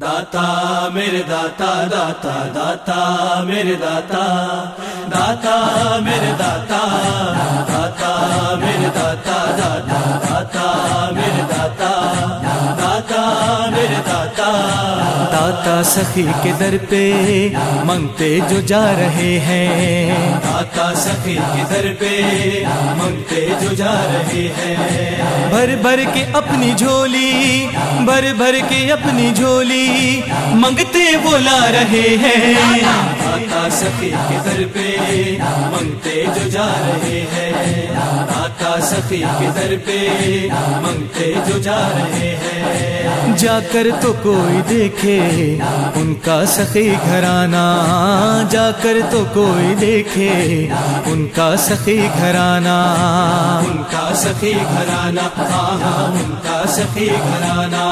داتا میرے داتا داتا داتا میرے داتا داتا میرے داتا داتا میرے داتا داتا داتا سخی کے در پہ منگتے جو جا رہے ہیں۔ داتا سخی کے در پہ منگتے جو جا رہے ہیں۔ بھر بھر کے اپنی جھولی، بھر بھر کے اپنی جھولی منگتے بولا رہے ہیں۔ داتا سخی کے در پہ منگتے جو جا رہے ہیں۔ سخی کے در پہ منگتے جو جا رہے ہیں۔ جا کر تو کوئی دیکھے ان کا سخی گھرانا جا کر تو کوئی دیکھے ان کا سخی گھرانا ان کا سخی گھرانا ہاں ہاں ان کا سخی گھرانا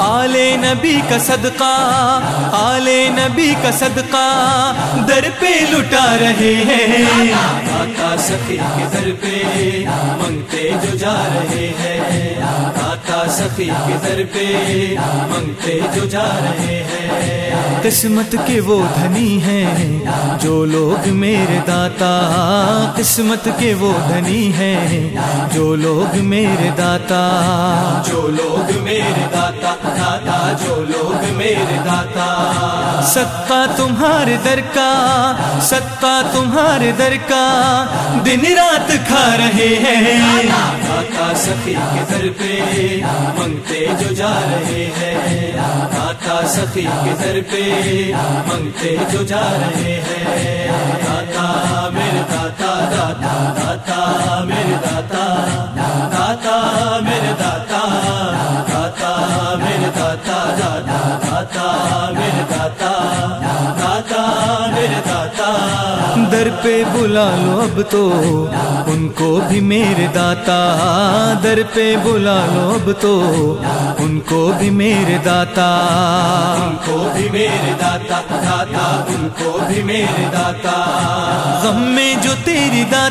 آل نبی کا صدقہ، آل نبی کا صدقہ در پہ لٹا رہے ہیں۔ داتا سخی کے در پہ؟ منگتے جو جا رہے ہیں۔ سخی کے در پہ منگتے جو جا رہے ہیں۔ قسمت کے وہ دھنی ہیں جو لوگ میرے داتا۔ قسمت کے وہ دھنی ہیں جو لوگ میرے داتا۔ جو لوگ میرے داتا داتا، جو لوگ میرے داتا۔ ستا تمہارے در کا، ستا تمہارے در کا دن رات کھا رہے ہیں۔ داتا سخی کے در پہ منگتے جو جا رہے ہیں۔ داتا سخی کے در پہ منگتے جو جا رہے ہیں۔ داتا میرے داتا داتا داتا میرے داتا۔ داتا میرے داتا داتا میرے داتا دادا داتا میرے داتا۔ داتا میرے داتا در پہ بلا لو اب تو ان کو بھی میرے داتا در پہ بلا لو اب تو ان کو بھی میرے داتا۔ ان کو بھی میرے داتا داتا ان کو بھی میرے داتا۔ غم میں جو تیری داتا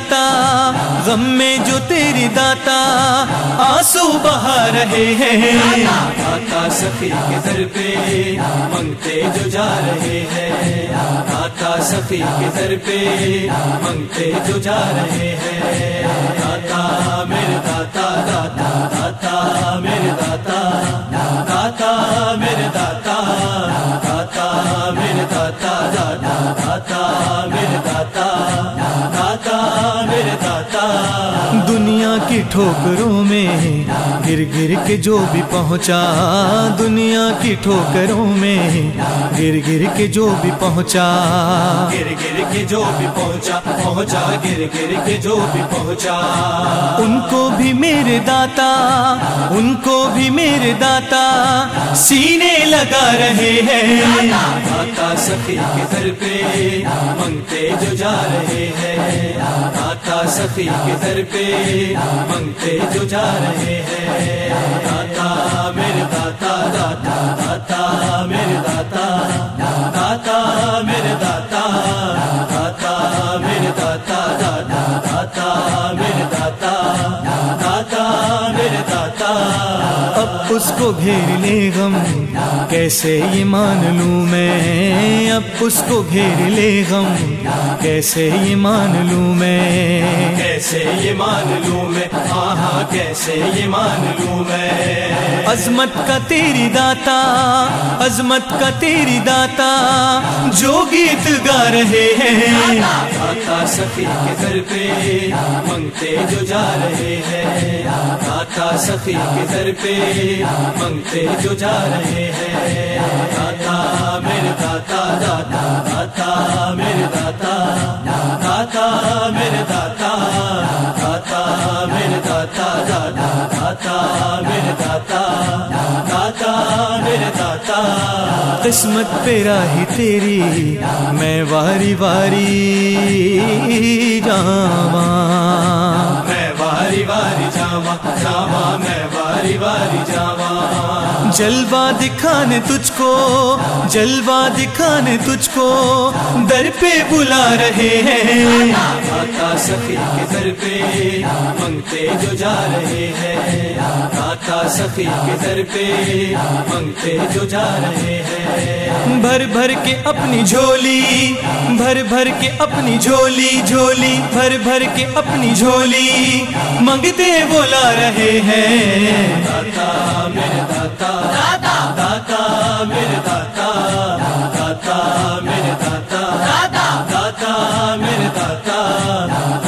غم میں جو تیری داتا، آنسو بہا رہے ہیں۔ داتا سخی کے در پہ، منگتے جو جا رہے ہیں۔ داتا سخی کے در پہ، منگتے جو جا رہے ہیں۔ ٹھوکروں میں گر گر کے جو بھی پہنچا دنیا کی ٹھوکروں میں گر گر کے جو بھی پہنچا گر گر کے جو بھی پہنچا پہنچا گر گر کے جو بھی پہنچا ان کو بھی میرے داتا ان کو بھی میرے داتا سینے لگا رہے ہیں داتا سخی کے در پہ منگتے جو جا رہے ہیں سخی کے در پہ منگتے جو جا رہے ہیں۔ داتا، میرے داتا داتا داتا، میرے داتا داتا۔ اس کو گھیر لے غم کیسے یہ مان لوں میں؟ اب اس کو گھیر لے غم کیسے یہ مان لوں میں؟ کیسے یہ مان لوں میں؟ ہاں ہاں کیسے یہ مان لوں میں؟ عظمت کا تیری داتا، عظمت کا تیری داتا، جو گیت گا رہے ہیں۔ داتا سخی کے در پہ منگتے جو جا رہے ہیں۔ داتا سخی کے در پہ منگتے جو جا رہے ہیں۔ داتا میرے داتا دادا داتا، میرے داتا۔ داتا، میرے داتا داتا، میرے داتا دادا داتا، میرے داتا داتا، میرے داتا۔ قسمت پہ راہی تیری، میں واری واری جاواں۔ میں واری واری واری جاوا جاوا میں واری واری جاوا جلوہ دکھانے تجھ کو جلوہ دکھانے تجھ کو در پہ بلا رہے ہیں۔ آتا سفید کے در پہ منگتے جو جا رہے ہیں۔ تھا سخی کے در پہ منگتے جو جا رہے ہیں۔ بھر بھر کے اپنی جھولی، بھر بھر کے اپنی جھولی جھولی، بھر بھر کے اپنی جھولی منگتے بولا رہے ہیں۔ داتا میرے داتا داتا داتا میرے داتا داتا میرے داتا داتا میرے داتا